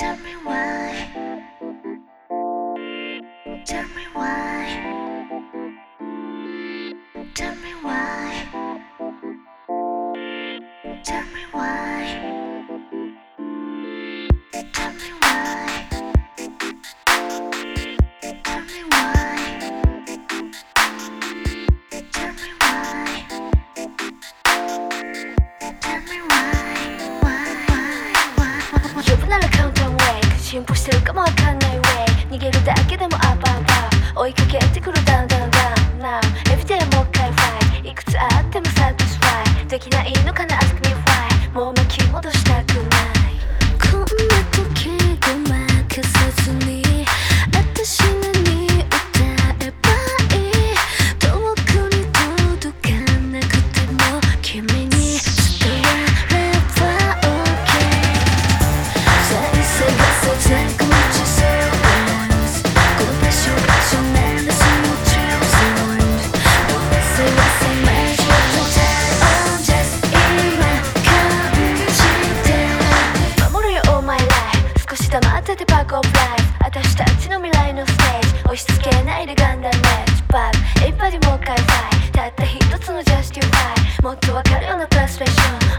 Tell me why. Tell me why. Tell me why. Tell me why. Tell me. 進歩してるかもわかんない Way 逃げるだけでもアップアップアップ追いかけてくる down down down Now everyday もう一回ファイ。いくつあっても satisfy。できないのかな？Ask me why もう巻き戻したくない。イでガンダムマッチバエイパリも開催たった一つのジャスティファイもっとわかるようなトラススレーション。